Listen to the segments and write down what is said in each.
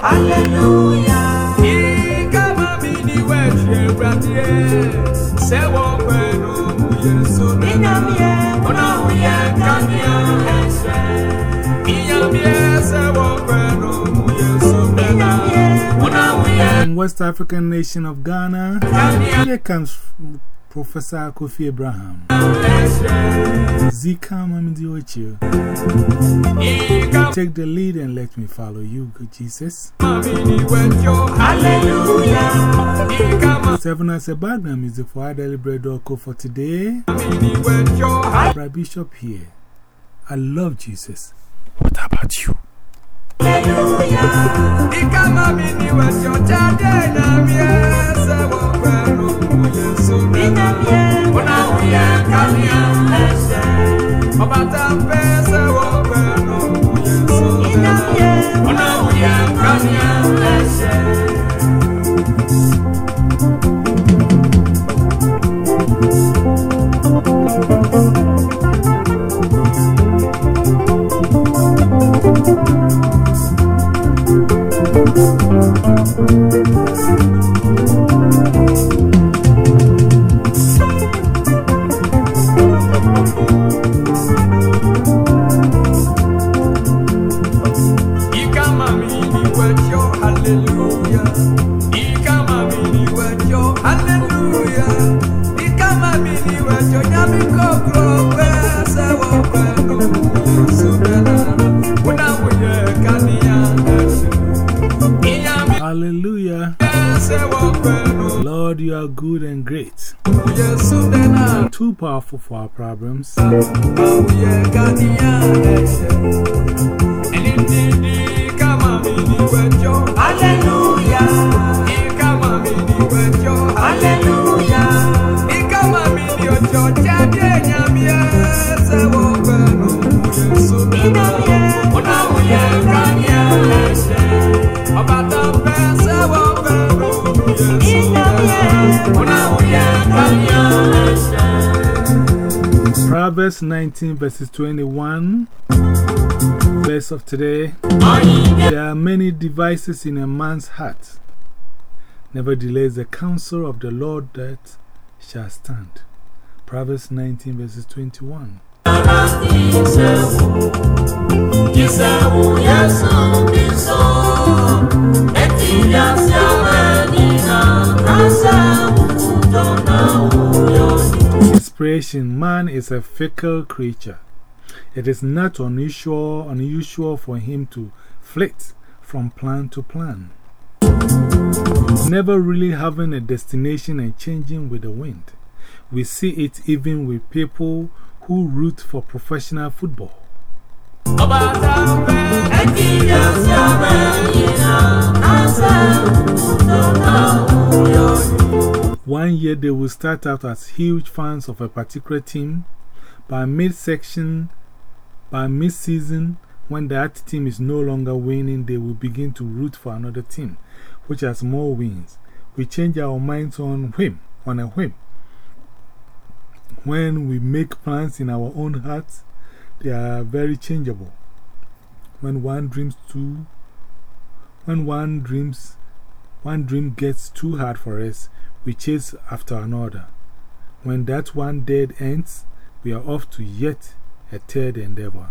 Hallelujah. West African nation of Ghana, here comes Professor Kofi Abraham. Zika Mamidi Ocho. Ikama Take the lead and let me follow you, good Jesus. Hallelujah. Ikama Seven as a background music for our daily bread Oko for today. mini Bishop here. I love Jesus. What about you? Hallelujah. Kwenu Lord, you are good and great. Too powerful for our problems. Proverbs 19, verses 21. Verse of today. There are many devices in a man's heart. Nevertheless, the counsel of the Lord that shall stand. Proverbs 19, verses 21. Inspiration Man is a fickle creature. It is not unusual, unusual for him to flit from plan to plan, never really having a destination and changing with the wind. We see it even with people who root for professional football. One year they will start out as huge fans of a particular team. By mid-section, by mid-season, when that team is no longer winning, they will begin to root for another team, which has more wins. We change our minds on whim, on a whim. When we make plans in our own hearts, they are very changeable. When one dreams too, when one dreams, one dream gets too hard for us, we chase after another. When that one dead ends, we are off to yet a third endeavor.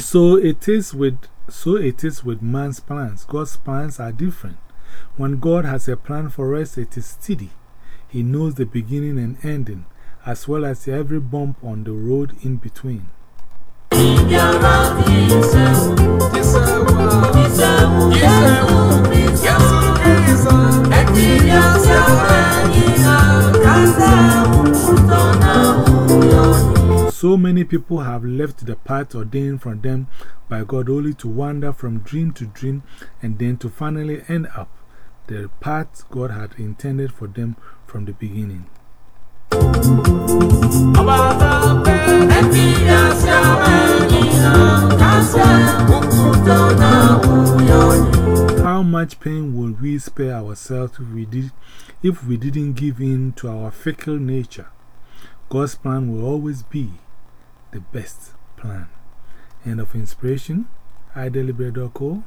So it is with, so it is with man's plans. God's plans are different. When God has a plan for us, it is steady. He knows the beginning and ending, as well as every bump on the road in between. So many people have left the path ordained for them by God only to wander from dream to dream and then to finally end up the path God had intended for them from the beginning. How much pain will we spare ourselves if we, did, if we didn't give in to our fickle nature? God's plan will always be the best plan. End of inspiration. I iDailyBread.co.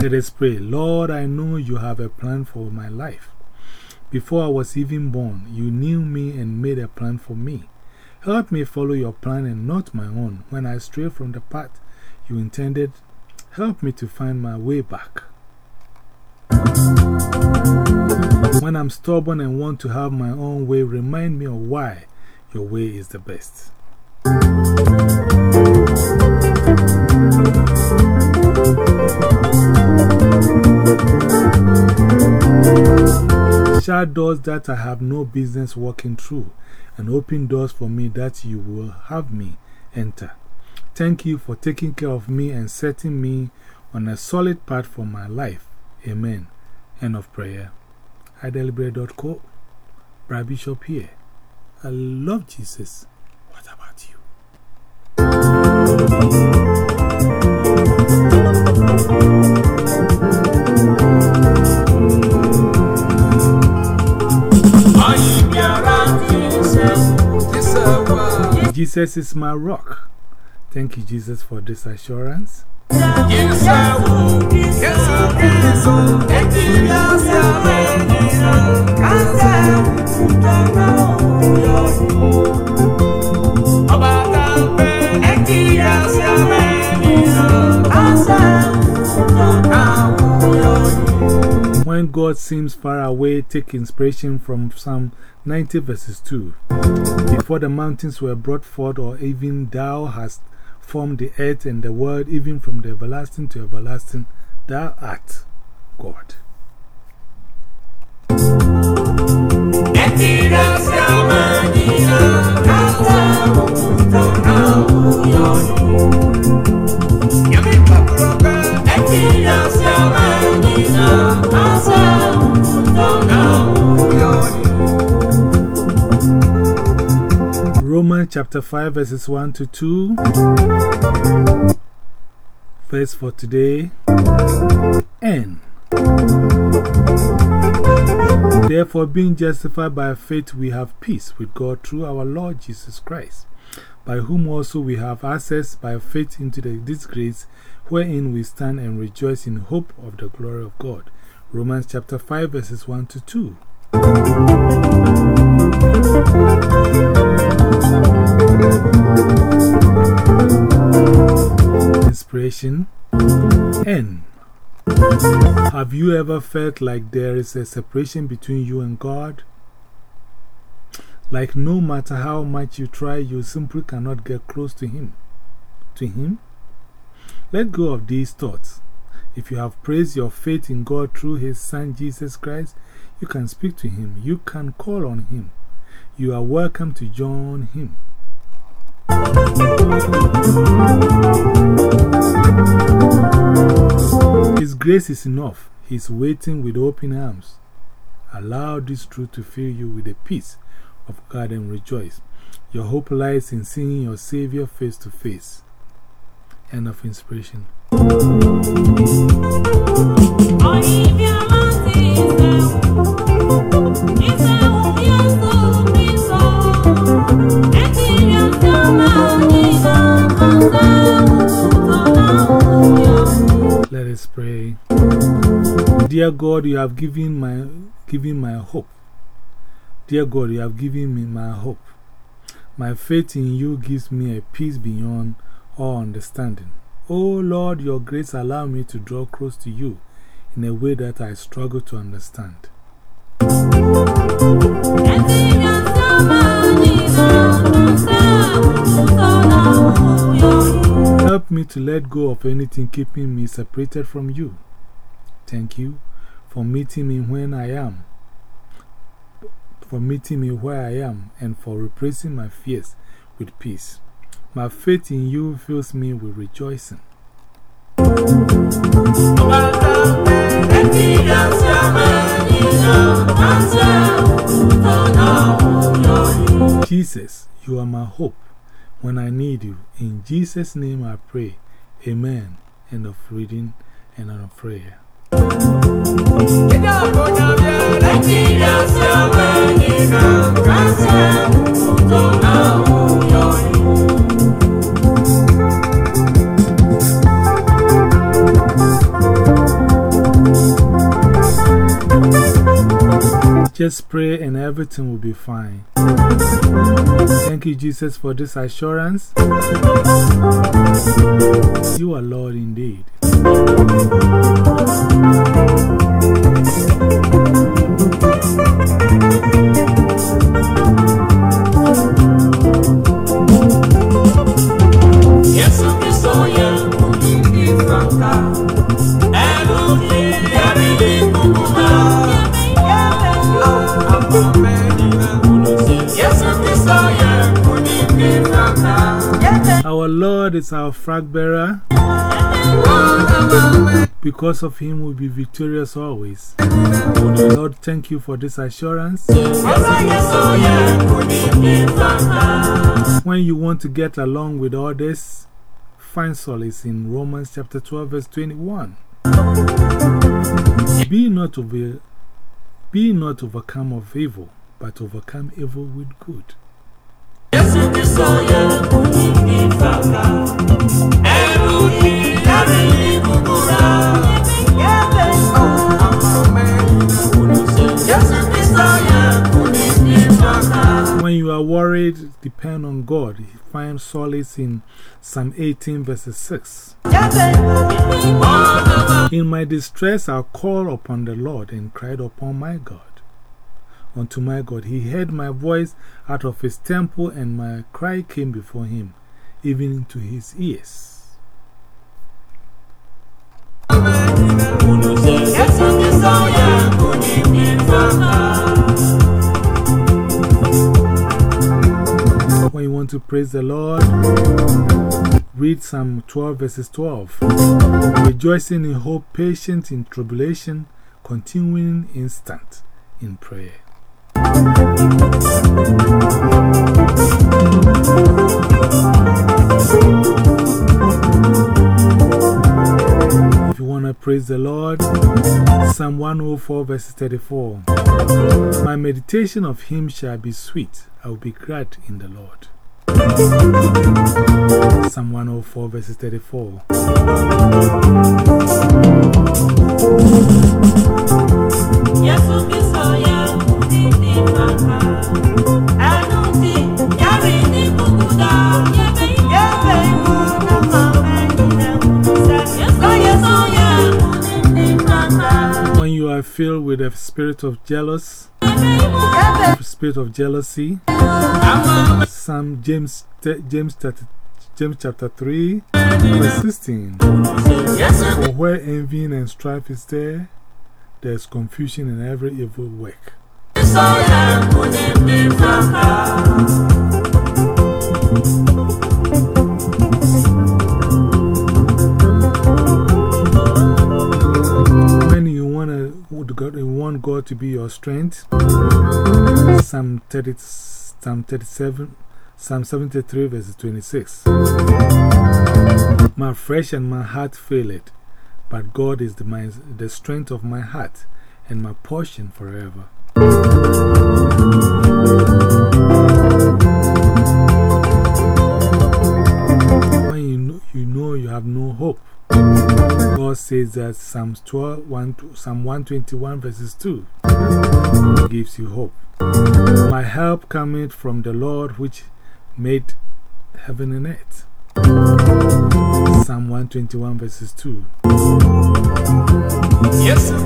Let us pray. Lord, I know you have a plan for my life. Before I was even born, you knew me and made a plan for me. Help me follow your plan and not my own. When I stray from the path you intended, help me to find my way back. When I'm stubborn and want to have my own way, remind me of why your way is the best. Doors that I have no business walking through, and open doors for me that you will have me enter. Thank you for taking care of me and setting me on a solid path for my life. Amen. End of prayer. iDailyBread.co. Brad Bishop here. I love Jesus. Jesus is my rock. Thank you, Jesus, for this assurance. When God seems far away, take inspiration from Psalm 90 verses 2. Before the mountains were brought forth, or even thou hast formed the earth and the world, even from the everlasting to everlasting, thou art God. Chapter 5, verses 1 to 2. Verse for today. N. Therefore, being justified by faith, we have peace with God through our Lord Jesus Christ, by whom also we have access by faith into the, this grace wherein we stand and rejoice in hope of the glory of God. Romans chapter 5, verses 1 to 2. Inspiration N. Have you ever felt like there is a separation between you and God? Like no matter how much you try, you simply cannot get close to Him. To Him? Let go of these thoughts. If you have praised your faith in God through His Son Jesus Christ, you can speak to Him. You can call on Him. You are welcome to join Him. His grace is enough. He is waiting with open arms. Allow this truth to fill you with the peace of God and rejoice. Your hope lies in seeing your Savior face to face. End of inspiration. Dear God, you have given my, given my hope. Dear God, you have given me my hope. My faith in you gives me a peace beyond all understanding. Oh Lord, your grace allow me to draw close to you in a way that I struggle to understand. Help me to let go of anything keeping me separated from you. Thank you for meeting me when I am, for meeting me where I am, and for replacing my fears with peace. My faith in you fills me with rejoicing. Jesus, you are my hope when I need you. In Jesus' name I pray. Amen. End of reading and end of prayer. Just pray and everything will be fine. Thank you, Jesus, for this assurance. You are Lord indeed. Our Lord is our flag bearer. Because of him, we'll be victorious always. Lord, thank you for this assurance. When you want to get along with others, find solace in Romans chapter 12, verse 21. Be not, over, be not overcome of evil, but overcome evil with good. Yesu When you are worried, depend on God. Find solace in Psalm 18, verses 6. In my distress, I called upon the Lord and cried upon my God. Unto my God, he heard my voice out of his temple, and my cry came before him, even into his ears. When you want to praise the Lord, read Psalm 12, verses 12. Rejoicing in hope, patient in tribulation, continuing instant in prayer. If you praise the Lord, Psalm 104, verses 34. My meditation of him shall be sweet. I will be glad in the Lord. Psalm 104, verses 34. Spirit of jealous, spirit of jealousy, Psalm James, James, 30 James chapter 3, verse 16. For where envy and strife is there, there is confusion in every evil work. God, to be your strength, Psalm, 30, Psalm 37, Psalm 73, verse 26. My flesh and my heart fail it, but God is the, my, the strength of my heart and my portion forever. Says that Psalms 12, 1, Psalm 121 verses 2 gives you hope. My help cometh from the Lord which made heaven and earth. Psalm 121 verses 2. Yesu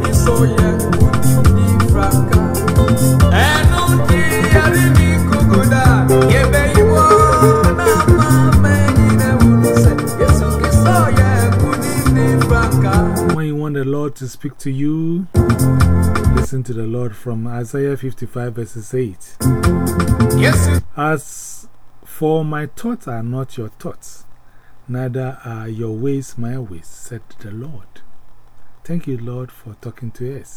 to speak to you, listen to the Lord from Isaiah 55 verses 8. Yesu As for my thoughts are not your thoughts, neither are your ways my ways, said the Lord. Thank you, Lord, for talking to us.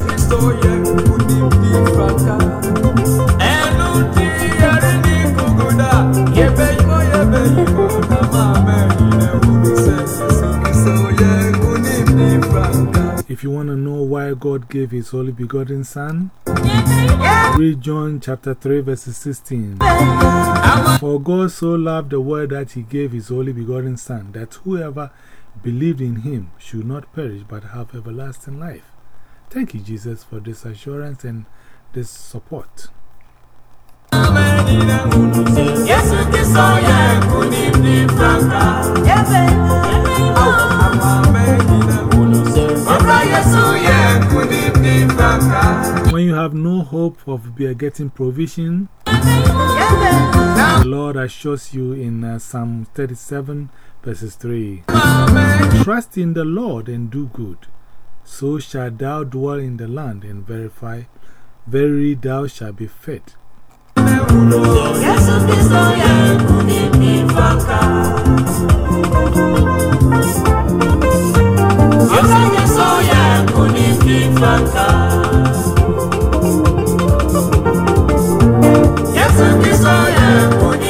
God gave His only begotten Son, read John chapter 3, verses 16. For God so loved the world that He gave His only begotten Son, that whoever believed in Him should not perish but have everlasting life. Thank you, Jesus, for this assurance and this support. You have no hope of getting provision, the Lord assures you in uh, Psalm 37, verses 3 Trust in the Lord and do good, so shalt thou dwell in the land and verify. Verily thou shalt be fed. Yesu